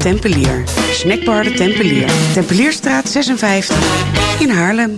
Tempelier. Snackbar de Tempelier. Tempelierstraat 56 in Haarlem.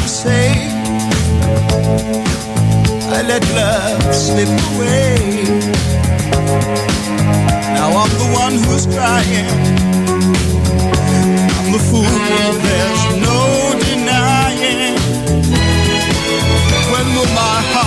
to say. I let love slip away. Now I'm the one who's crying. I'm the fool, there's no denying. When will my heart?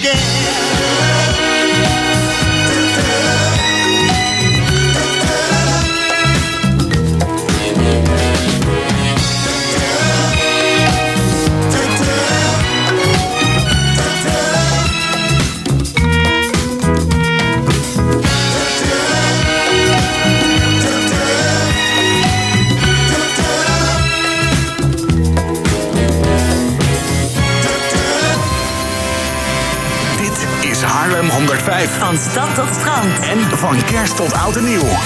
again. Away.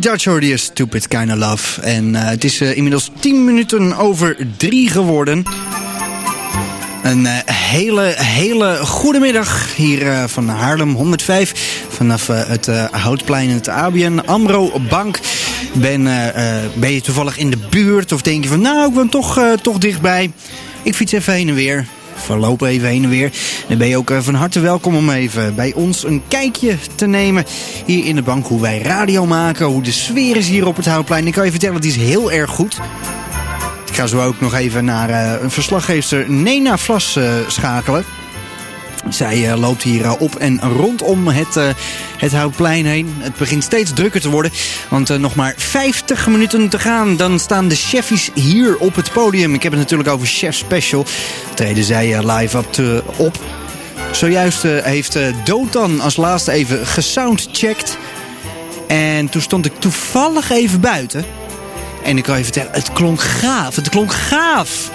Dutch hoorde je Stupid Kind of Love. En uh, het is uh, inmiddels 10 minuten over 3 geworden. Een uh, hele, hele goede middag hier van Haarlem 105. Vanaf het Houtplein en het ABN AMRO Bank. Ben, ben je toevallig in de buurt of denk je van nou ik ben toch, toch dichtbij. Ik fiets even heen en weer verlopen even heen en weer. Dan ben je ook van harte welkom om even bij ons een kijkje te nemen. Hier in de bank hoe wij radio maken, hoe de sfeer is hier op het Houtplein. Ik kan je vertellen, het is heel erg goed. Ik ga zo ook nog even naar uh, een verslaggever Nena Vlas uh, schakelen. Zij uh, loopt hier uh, op en rondom het, uh, het Houtplein heen. Het begint steeds drukker te worden. Want nog maar 50 minuten te gaan. Dan staan de chefies hier op het podium. Ik heb het natuurlijk over Chef Special. Treden zij live op, op. Zojuist heeft Dotan als laatste even gesoundcheckt. En toen stond ik toevallig even buiten. En ik kan je vertellen, het klonk gaaf. Het klonk gaaf.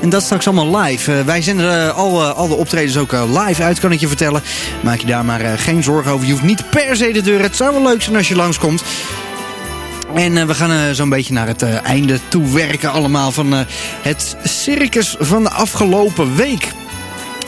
En dat straks allemaal live. Uh, wij zenden uh, al, uh, al de optredens ook live uit, kan ik je vertellen. Maak je daar maar geen zorgen over. Je hoeft niet per se de deur. Het zou wel leuk zijn als je langskomt. En we gaan zo'n beetje naar het einde toe werken allemaal van het circus van de afgelopen week.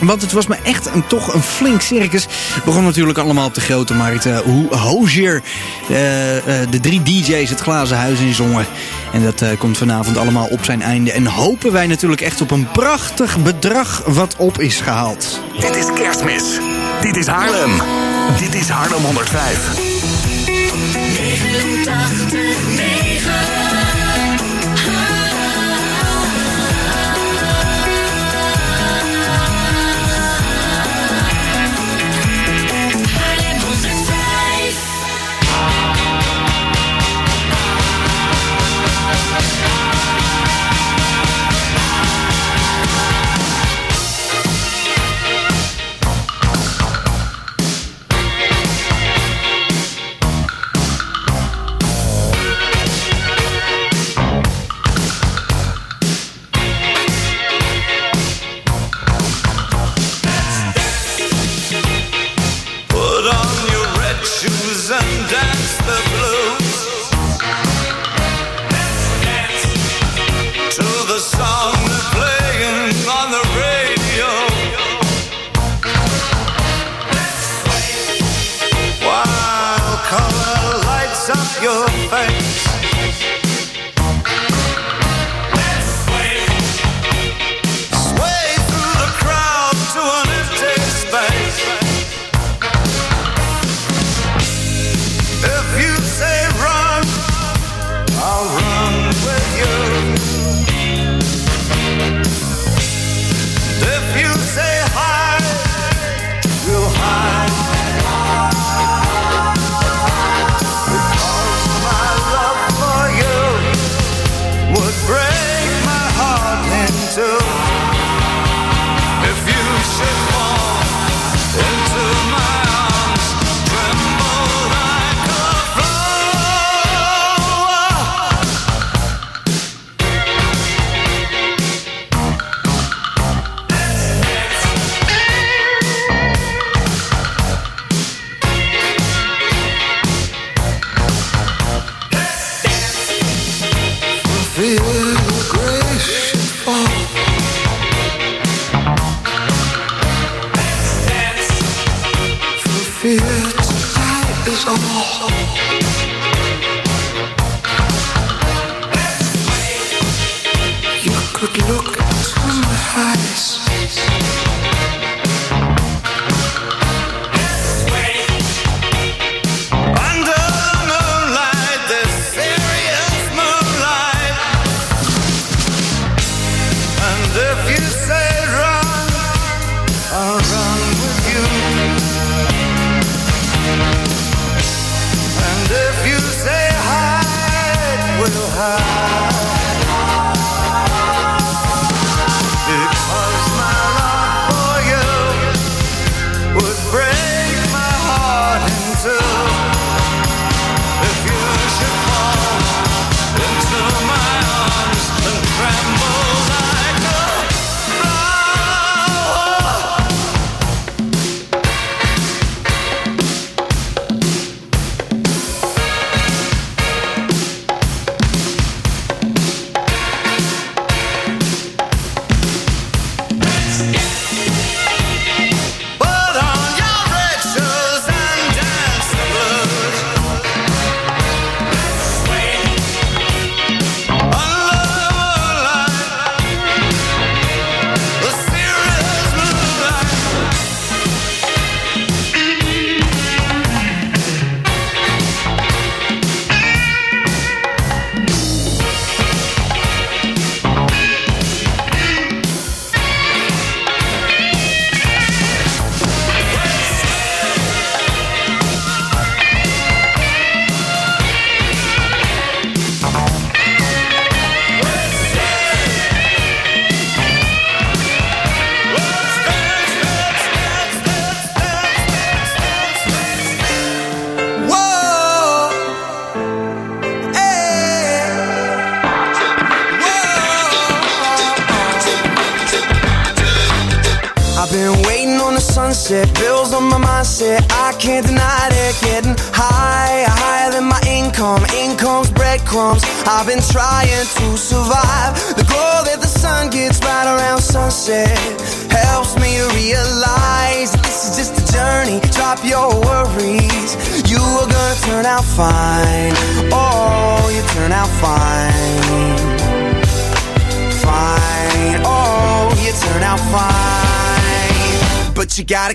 Want het was me echt een, toch een flink circus. Begon natuurlijk allemaal op de grote markt. Uh, hoe Hozier, uh, uh, de drie DJ's, het glazen huis in zongen. En dat komt vanavond allemaal op zijn einde. En hopen wij natuurlijk echt op een prachtig bedrag wat op is gehaald. Dit is kerstmis. Dit is Haarlem. Dit is Haarlem 105.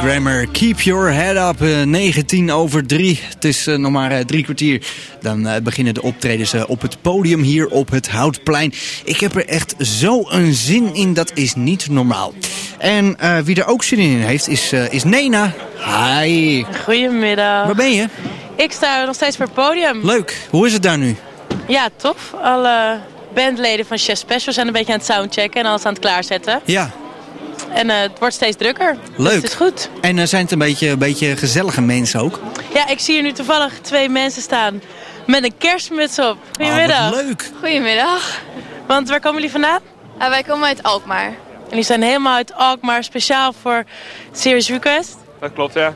Andy Grammer, keep your head up. eh, 19 over 3. Het is eh, nog maar eh, drie kwartier. Dan eh, beginnen de optredens eh, op het podium hier op het Houtplein. Ik heb er echt zo een zin in, dat is niet normaal. En eh, wie er ook zin in heeft, is, eh, is Nena. Hi. Goedemiddag. Waar ben je? Ik sta nog steeds voor het podium. Leuk. Hoe is het daar nu? Ja, tof. Alle bandleden van Chef Special zijn een beetje aan het soundchecken en alles aan het klaarzetten. Ja, En eh, het wordt steeds drukker. Dus leuk. het is goed. En eh, zijn het een beetje, een beetje gezellige mensen ook? Ja, ik zie hier nu toevallig twee mensen staan met een kerstmuts op. Goedemiddag. Ah, wat leuk. Goedemiddag. Want waar komen jullie vandaan? Uh, wij komen uit Alkmaar. En jullie zijn helemaal uit Alkmaar speciaal voor Serious Request. Dat klopt, ja.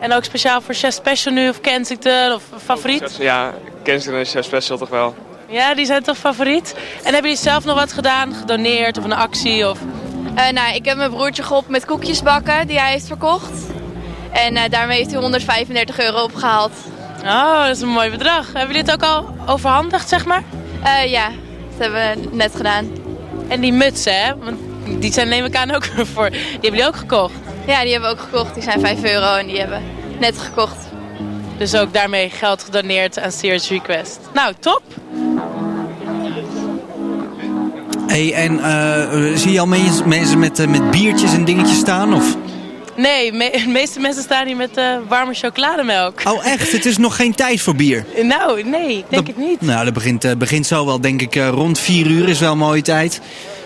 En ook speciaal voor Chef Special nu of Kensington of favoriet? Ja, Kensington en Chef Special toch wel. Ja, die zijn toch favoriet? En hebben jullie zelf nog wat gedaan? Gedoneerd of een actie? Of... Uh, nou, ik heb mijn broertje geholpen met koekjes bakken die hij heeft verkocht. En uh, daarmee heeft hij 135 euro opgehaald. Oh, dat is een mooi bedrag. Hebben jullie het ook al overhandigd, zeg maar? Uh, ja, dat hebben we net gedaan. En die mutsen, hè? Want die zijn neem ik aan ook voor. Die hebben jullie ook gekocht? Ja, die hebben we ook gekocht. Die zijn 5 euro en die hebben we net gekocht. Dus ook daarmee geld gedoneerd aan Serious Request. Nou, top! Hey, en eh, zie je al mensen, mensen met, eh, met biertjes en dingetjes staan? Of? Nee, me de meeste mensen staan hier met uh, warme chocolademelk. Oh echt? Het is nog geen tijd voor bier? Nou, nee, ik denk dat, het niet. Nou, dat begint, begint zo wel, denk ik, rond 4 uur is wel een mooie tijd.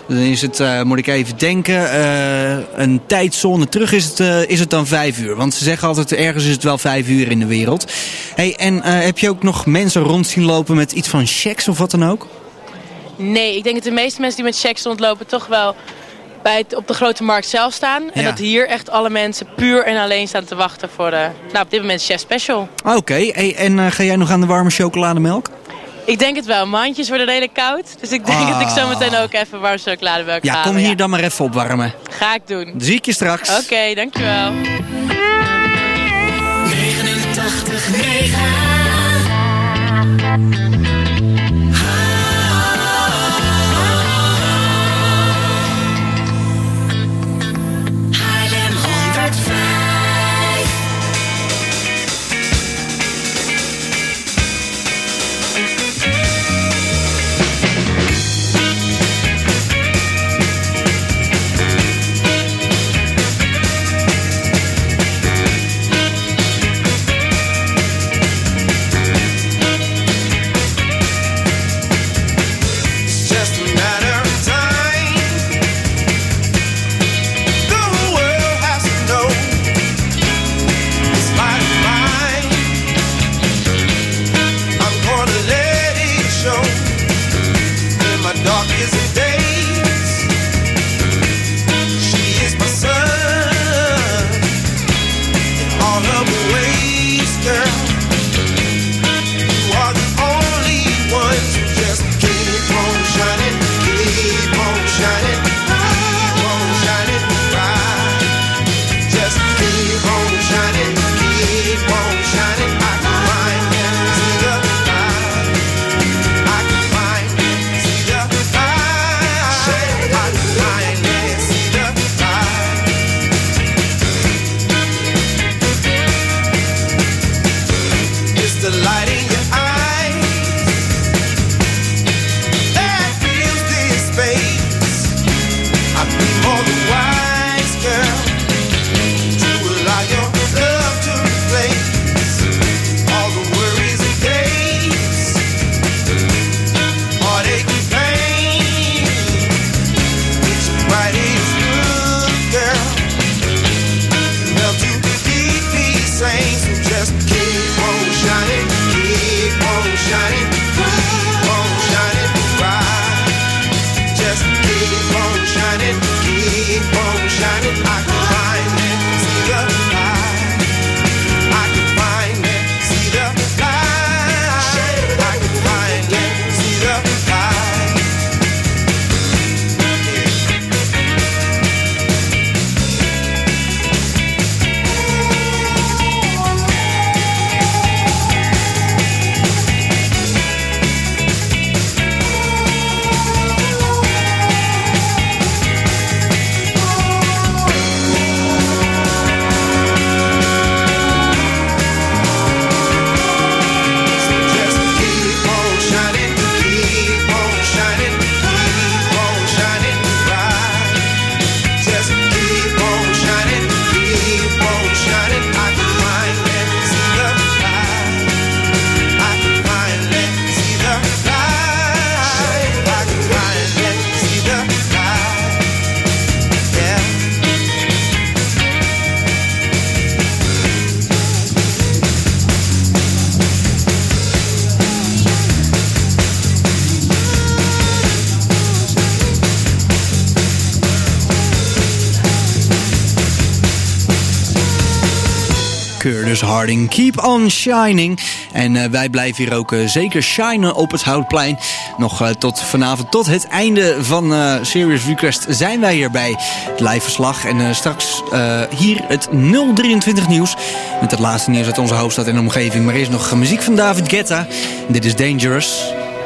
Dan is het, uh, moet ik even denken, uh, een tijdzone terug is het, uh, is het dan 5 uur. Want ze zeggen altijd, ergens is het wel 5 uur in de wereld. Hey, en heb je ook nog mensen rond zien lopen met iets van checks of wat dan ook? Nee, ik denk dat de meeste mensen die met checks rondlopen toch wel bij het, op de grote markt zelf staan. En dat hier echt alle mensen puur en alleen staan te wachten voor de, nou op dit moment Chef Special. Ah, oké, en eh, ga jij nog aan de warme chocolademelk? Ik denk het wel. Mandjes worden redelijk koud. Dus ik denk dat ik ah. zo meteen ook even warm chocolademelk ga Ja, kom hier dan maar even opwarmen. Ga ik doen. Zie ik je straks. Oké, dankjewel. 89, Harding. Keep on shining. En eh, wij blijven hier ook eh, zeker shinen op het Houtplein. Nog eh, tot vanavond, tot het einde van Serious Request zijn wij hier bij het lijfverslag. En straks hier het 023 nieuws. Met het laatste nieuws uit onze hoofdstad en omgeving. Maar is nog muziek van David Guetta. Dit is Dangerous.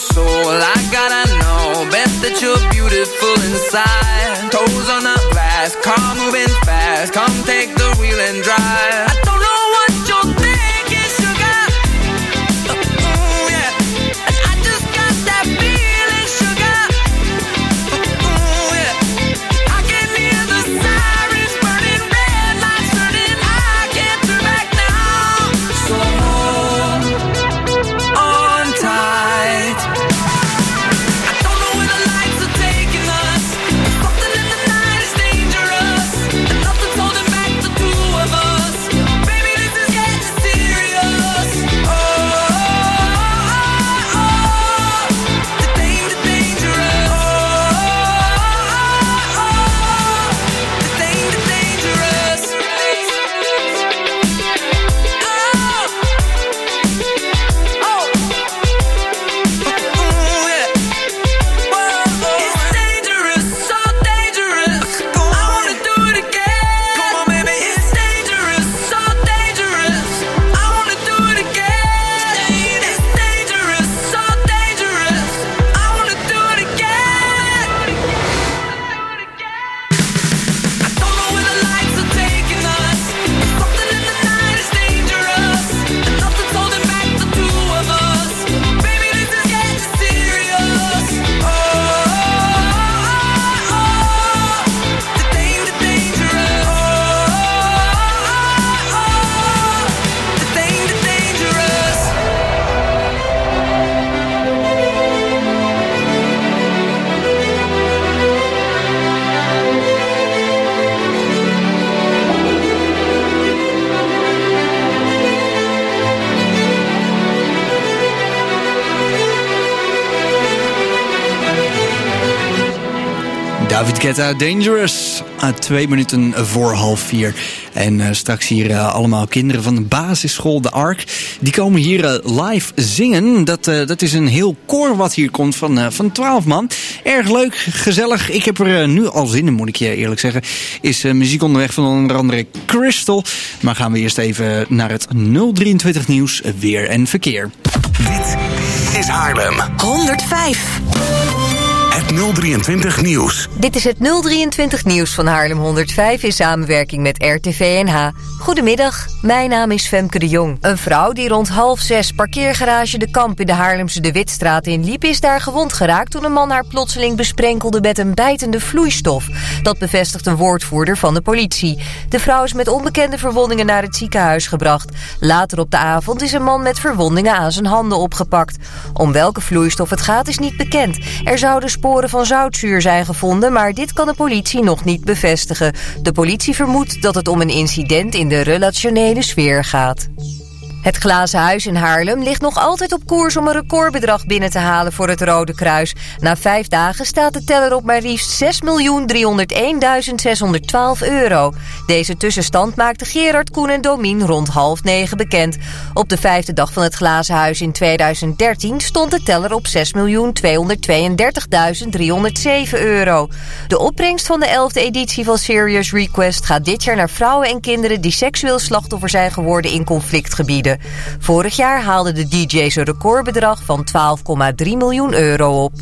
soul, I gotta know. Bet that you're beautiful inside. Toes on the glass, car moving fast. Come take the wheel and drive. David Guetta, Dangerous. Ah, twee minuten voor half vier. En eh, straks hier eh, allemaal kinderen van de basisschool De Ark. Die komen hier eh, live zingen. Dat, eh, dat is een heel koor wat hier komt van, eh, van 12 man. Erg leuk, gezellig. Ik heb er nu al zin in, moet ik je eerlijk zeggen. Is eh, muziek onderweg van onder andere Crystal. Maar gaan we eerst even naar het 023 nieuws, weer en verkeer. Dit is Haarlem. 105. Het 023 nieuws. Dit is het 023 nieuws van Haarlem 105 in samenwerking met RTV NH. Goedemiddag, mijn naam is Femke de Jong. Een vrouw die rond half zes parkeergarage De Kamp in de Haarlemse De Witstraat inliep... is daar gewond geraakt toen een man haar plotseling besprenkelde met een bijtende vloeistof. Dat bevestigt een woordvoerder van de politie. De vrouw is met onbekende verwondingen naar het ziekenhuis gebracht. Later op de avond is een man met verwondingen aan zijn handen opgepakt. Om welke vloeistof het gaat is niet bekend. Er zouden sporen van zoutzuur zijn gevonden, maar dit kan de politie nog niet bevestigen. De politie vermoedt dat het om een incident in de relationele sfeer gaat. Het Glazen Huis in Haarlem ligt nog altijd op koers om een recordbedrag binnen te halen voor het Rode Kruis. Na vijf dagen staat de teller op maar liefst 6.301.612 euro. Deze tussenstand maakte Gerard Koen en Domien rond half negen bekend. Op de vijfde dag van het Glazen Huis in 2013 stond de teller op 6.232.307 euro. De opbrengst van de elfde editie van Serious Request gaat dit jaar naar vrouwen en kinderen die seksueel slachtoffer zijn geworden in conflictgebieden. Vorig jaar haalden de DJ's een recordbedrag van 12,3 miljoen euro op.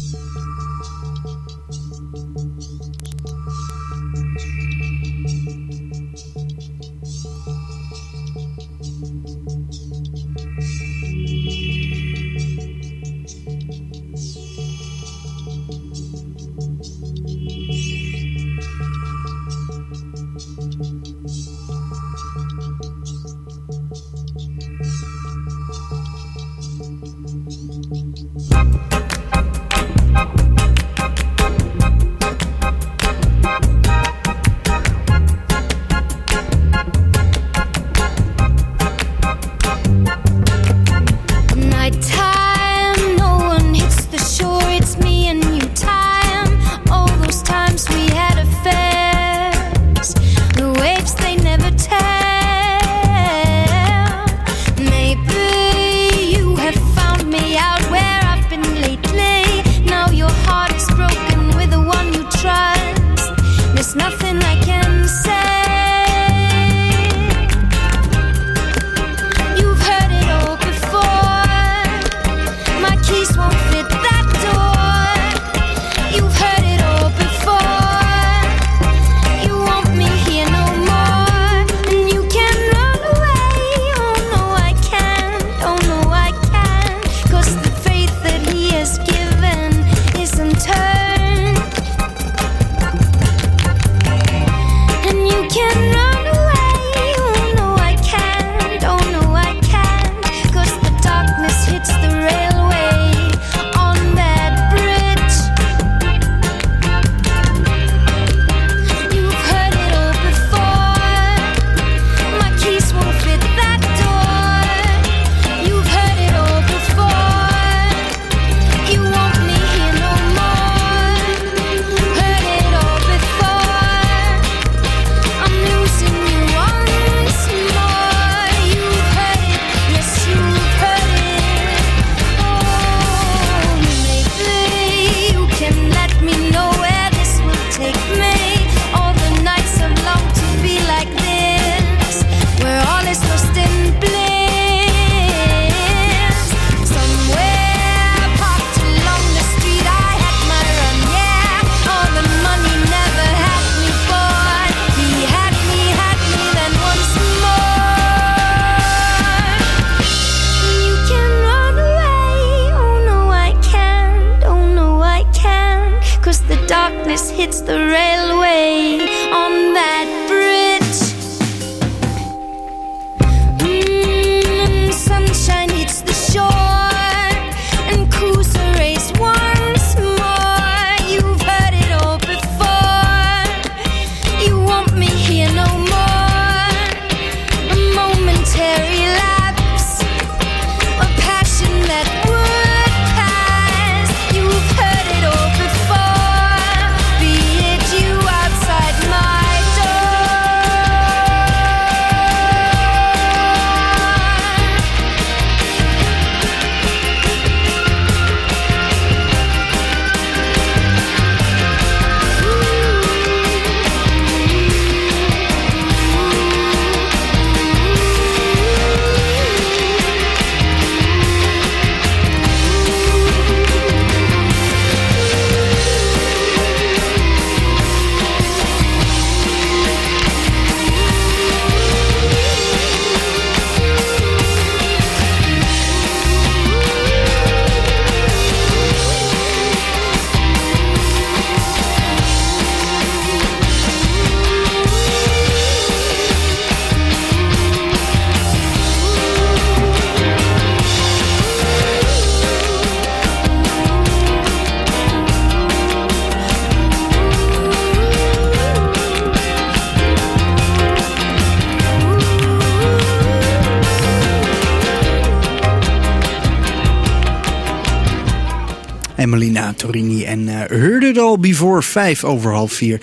Heard It All Before 5 over half 4.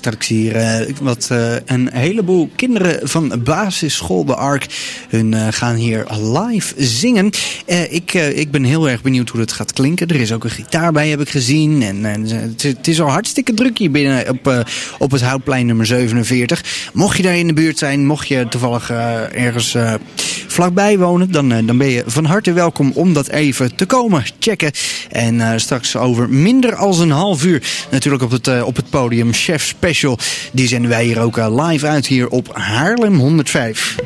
Straks hier uh, wat, uh, een heleboel kinderen van basisschool De Ark. Hun gaan hier live zingen. ik, ik ben heel erg benieuwd hoe dat gaat klinken. Er is ook een gitaar bij, heb ik gezien. En het, het, is al hartstikke druk hier binnen op, op het Houtplein nummer 47. Mocht je daar in de buurt zijn, mocht je toevallig ergens vlakbij wonen... Dan, dan ben je van harte welkom om dat even te komen checken. En straks over minder als een half uur natuurlijk op het, op het podium Chef Special. Die zenden wij hier ook uh, live uit hier op Haarlem 105.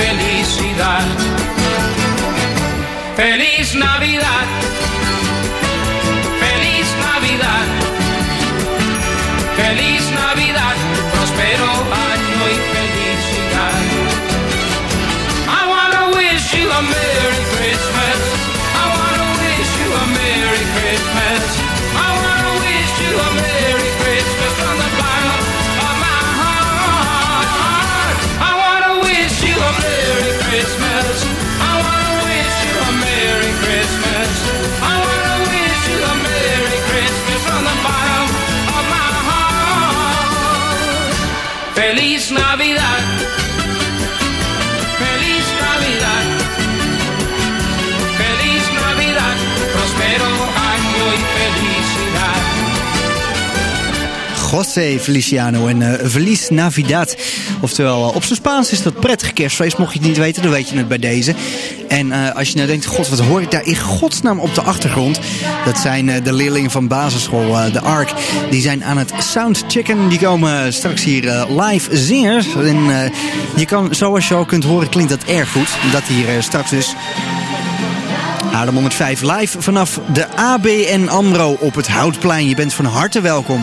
Felicidad. Feliz Navidad. Feliz José Feliciano en eh Feliz Navidad. Oftewel, eh, op zijn Spaans is dat prettig kerstfeest. Mocht je het niet weten, dan weet je het bij deze. En eh, als je nou denkt, god, wat hoor ik daar in godsnaam op de achtergrond? Dat zijn de leerlingen van basisschool, de ARK. Die zijn aan het soundchecken. Die komen straks hier live zingen. En je kan, zoals je al kunt horen, klinkt dat erg goed. Dat hier straks dus Haarlem 105 live vanaf de ABN AMRO op het Houtplein. Je bent van harte welkom.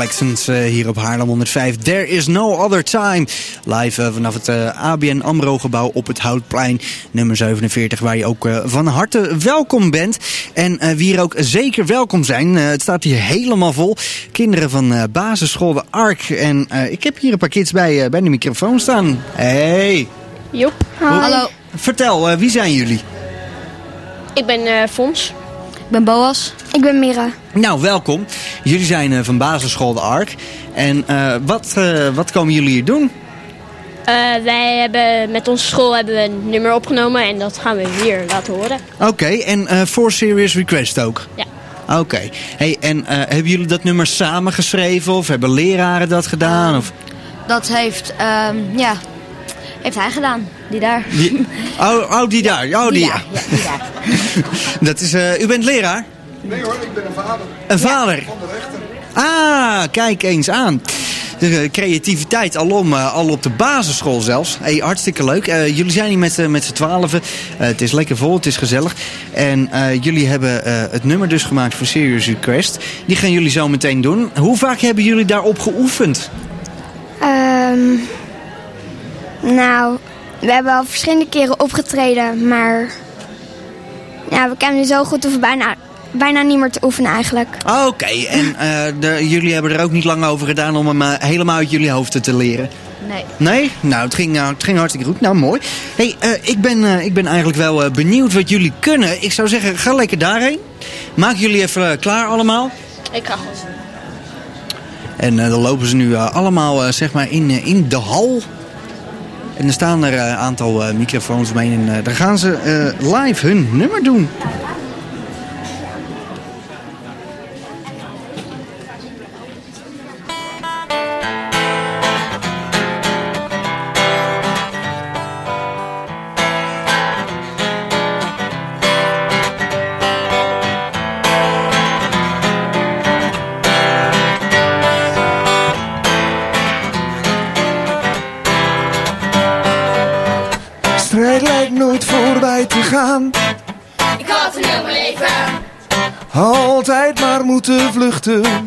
Collections eh, hier op Haarlem 105. There is no other time. Live eh, vanaf het eh, ABN AMRO gebouw op het Houtplein. Nummer 47 waar je ook van harte welkom bent. En eh, wie hier ook zeker welkom zijn. eh, het staat hier helemaal vol. Kinderen van eh, basisschool De Ark. En eh, ik heb hier een paar kids bij, bij de microfoon staan. Hey. Joep. Hallo. Vertel, eh, wie zijn jullie? Ik ben eh Fons. Ik ben Boas. Ik ben Mira. Nou, welkom. Jullie zijn eh, van basisschool De Ark. En eh, wat, eh, wat komen jullie hier doen? Eh, wij hebben met onze school hebben we een nummer opgenomen en dat gaan we hier laten horen. Oké, en eh voor Serious Request ook? Ja. Oké. Hey, en eh, hebben jullie dat nummer samen geschreven of hebben leraren dat gedaan? Of? Dat heeft, ehm, ja, heeft hij gedaan. Die daar. Die, oh, oh, die daar. Oh, die, ja. Ja, die daar. Dat is, eh, u bent leraar? Nee hoor, ik ben een vader. Een vader? Van de rechter. Ah, kijk eens aan. De eh, creativiteit alom, eh, al op de basisschool zelfs. Hey, hartstikke leuk. Eh, jullie zijn hier met, met z'n twaalfen. Het is lekker vol, het is gezellig. En eh, jullie hebben eh, het nummer dus gemaakt voor Serious Request. Die gaan jullie zo meteen doen. Hoe vaak hebben jullie daarop geoefend? Ehm, nou, we hebben al verschillende keren opgetreden, maar ja, we kennen nu zo goed, hoeven bijna, bijna niet meer te oefenen eigenlijk. Oké, en eh, de, jullie hebben er ook niet lang over gedaan om hem eh, helemaal uit jullie hoofden te leren? Nee. Nee? Nou, het ging, eh, het ging hartstikke goed. Nou, mooi. hey, eh, ik, ben, eh, ik ben eigenlijk wel eh, benieuwd wat jullie kunnen. Ik zou zeggen, ga lekker daarheen. Maak jullie even klaar allemaal. Ik ga goed. En eh, dan lopen ze nu eh, allemaal eh, zeg maar in, in de hal. En er staan er eh, een aantal eh, microfoons mee. En eh, daar gaan ze live hun nummer doen. Moeten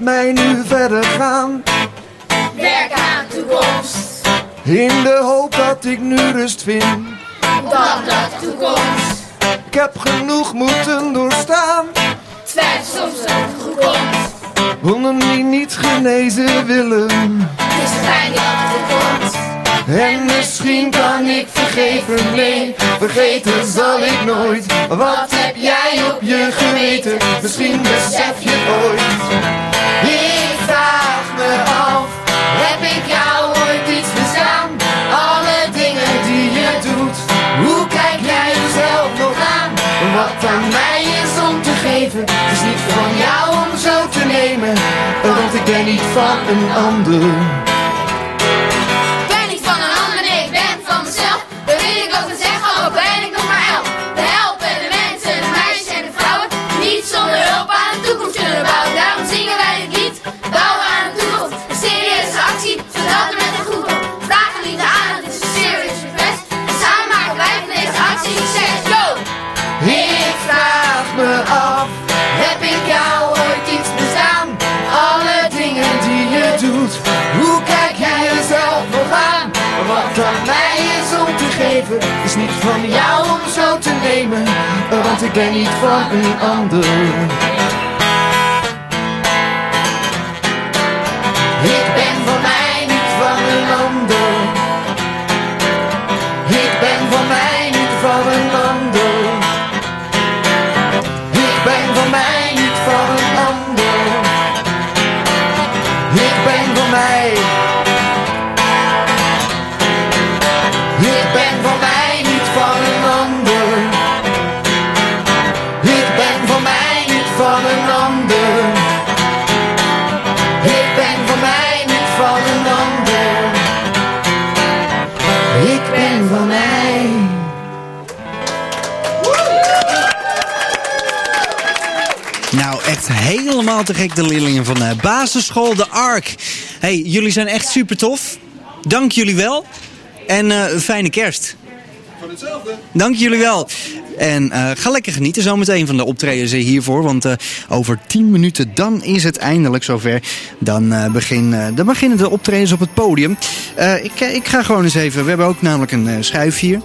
mij nu verder gaan. Werk aan toekomst. In de hoop dat ik nu rust vind. Dan de toekomst. Ik heb genoeg moeten doorstaan. Twijfel soms dat goed komt. Wonden die niet genezen willen. Het is fijn dat komt. En misschien kan ik vergeven, nee, vergeten zal ik nooit. Wat heb jij op je geweten? Misschien besef je het ooit. Ik vraag me af, heb ik jou ooit iets misdaan? Alle dingen die je doet, hoe kijk jij jezelf nog aan? Wat aan mij is om te geven, is niet van jou om zo te nemen. Want ik ben niet van een ander. Is niet van jou om zo te nemen. Want ik ben niet van een ander. Helemaal te gek, de leerlingen van eh, basisschool De Ark. hey, jullie zijn echt super tof. Dank jullie wel. En eh, fijne kerst. Van hetzelfde. Dank jullie wel. En eh, ga lekker genieten zometeen van de optredens hiervoor. Want eh, over 10 minuten dan is het eindelijk zover. Dan, eh, begin, eh, dan beginnen de optredens op het podium. Eh, ik, ik ga gewoon eens even... We hebben ook namelijk een eh, schuif hier.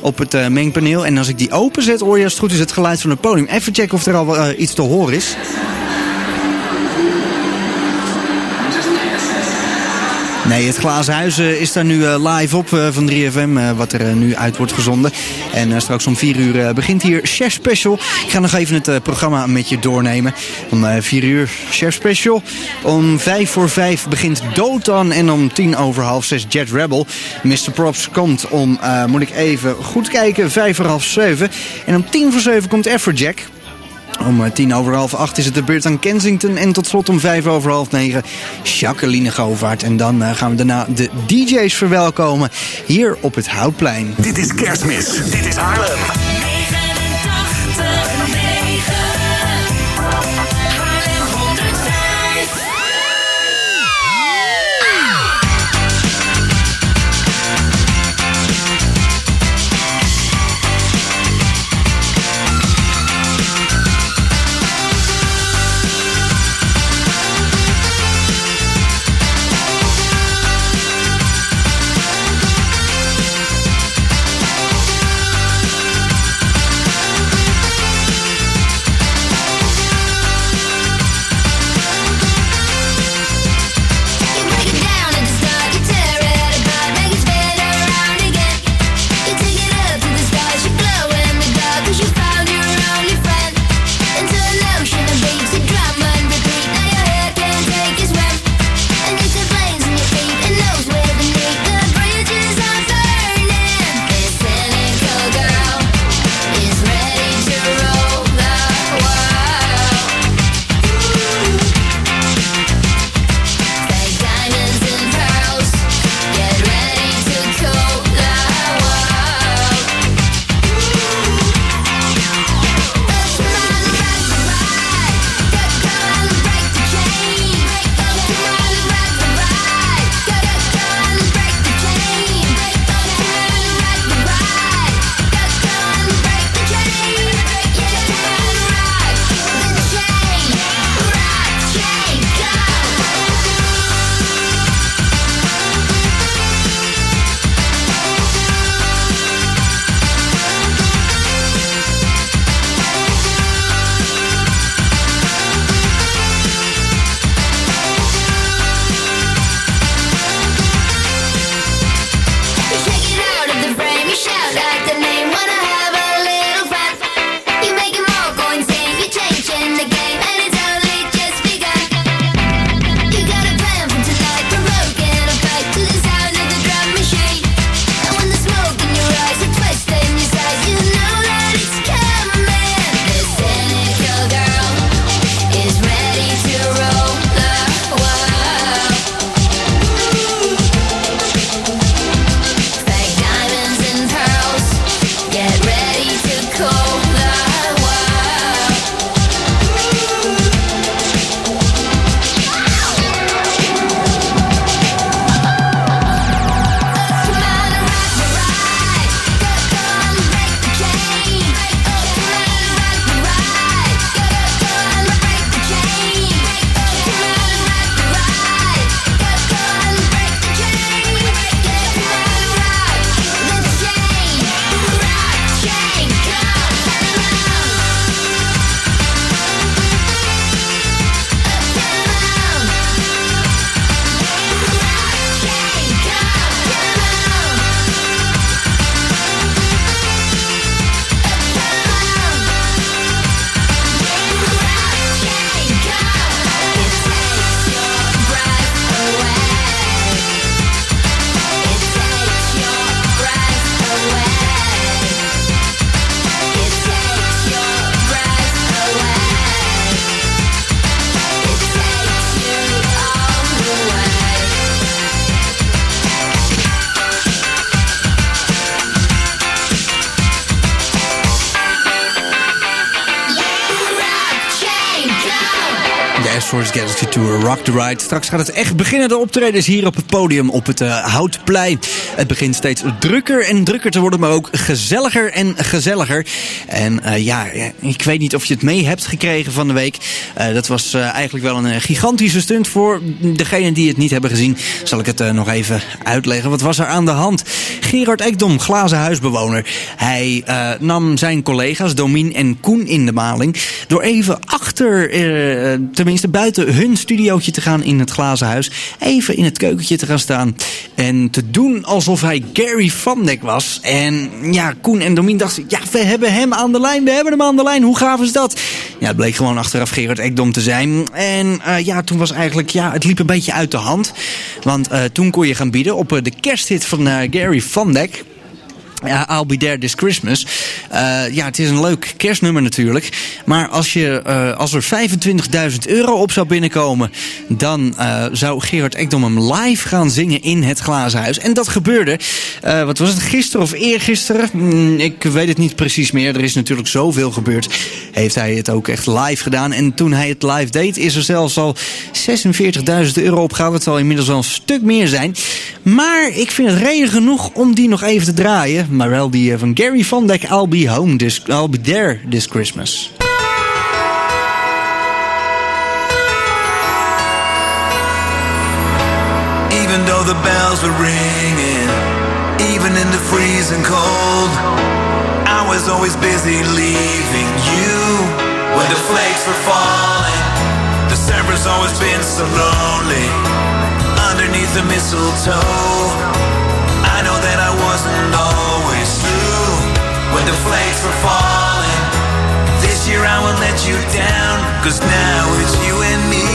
Op het eh, mengpaneel. En als ik die openzet, hoor je als het goed is het geluid van het podium. Even checken of er al iets te horen is. Nee, het Glazen Huis eh, is daar nu eh, live op eh, van 3FM, eh, wat er nu uit wordt gezonden. En straks om 4 uur begint hier Chef Special. Ik ga nog even het programma met je doornemen. Om eh 4 uur Chef Special. Om 5 voor 5 begint Dotan en om 10 over half 6 Jet Rebel. Mr. Props komt om, eh, moet ik even goed kijken, 5 voor half 7. En om 10 voor 7 komt Everjack. Om eh, tien over half acht is het de beurt aan Kensington. En tot slot om vijf over half negen Jacqueline Govaert. En dan eh, gaan we daarna de DJ's verwelkomen hier op het Houtplein. Dit is Kerstmis. Dit is Haarlem. Rock the. Straks gaat het echt beginnen, de optredens hier op het podium op het uh, Houtplein. Het begint steeds drukker en drukker te worden, maar ook gezelliger en gezelliger. En uh, ja, ik weet niet of je het mee hebt gekregen van de week. Uh, dat was eigenlijk wel een gigantische stunt voor degenen die het niet hebben gezien. Zal ik het nog even uitleggen. Wat was er aan de hand? Gerard Ekdom, glazen huisbewoner. Hij nam zijn collega's Domien en Koen in de maling door even achter, eh, tenminste buiten hun te gaan in het glazen huis. Even in het keukentje te gaan staan. En te doen alsof hij Gary Van Dijk was. En ja, Koen en Domien dachten, ja, we hebben hem aan de lijn. We hebben hem aan de lijn. Hoe gaaf is dat? Ja, bleek gewoon achteraf Gerard Ekdom te zijn. En uh, ja, toen was eigenlijk, ja, het liep een beetje uit de hand. Want uh, toen kon je gaan bieden op uh, de kersthit van Gary Van Dijk. Ja, I'll Be There This Christmas. Uh, ja, het is een leuk kerstnummer natuurlijk. Maar als, je, uh, als er 25.000 euro op zou binnenkomen... dan uh, zou Gerard Ekdom hem live gaan zingen in het Glazen Huis. En dat gebeurde, wat was het, gisteren of eergisteren? Mm, ik weet het niet precies meer. Er is natuurlijk zoveel gebeurd. Heeft hij het ook echt live gedaan. En toen hij het live deed, is er zelfs al 46.000 euro opgehaald. Het zal inmiddels wel een stuk meer zijn. Maar ik vind het reden genoeg om die nog even te draaien... maar wel die eh, van Gary Van Dijk, I'll Be Home, this, I'll Be There This Christmas. Even though the bells were ringing, even in the freezing cold, I was always busy leaving you when the flakes were falling. December's always been so lonely underneath the mistletoe. Wasn't always true when the flakes were falling. This year I won't let you down, cause now it's you and me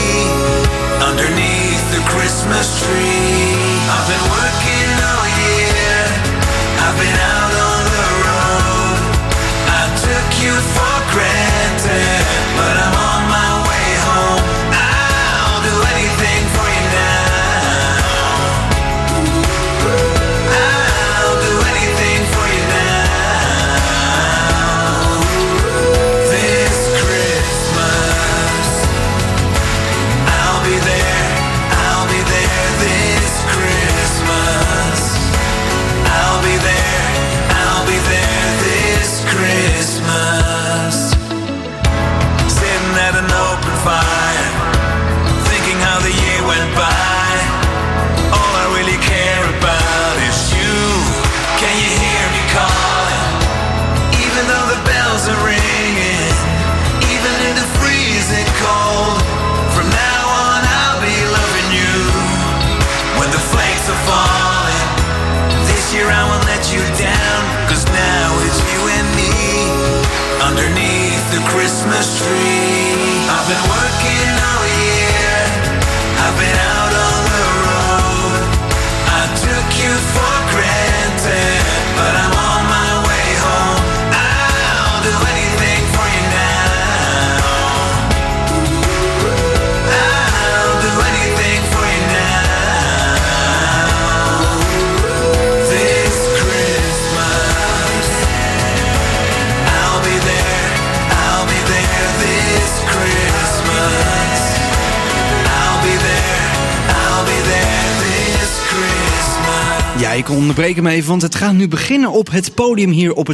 hem want het gaat nu beginnen op het podium hier op het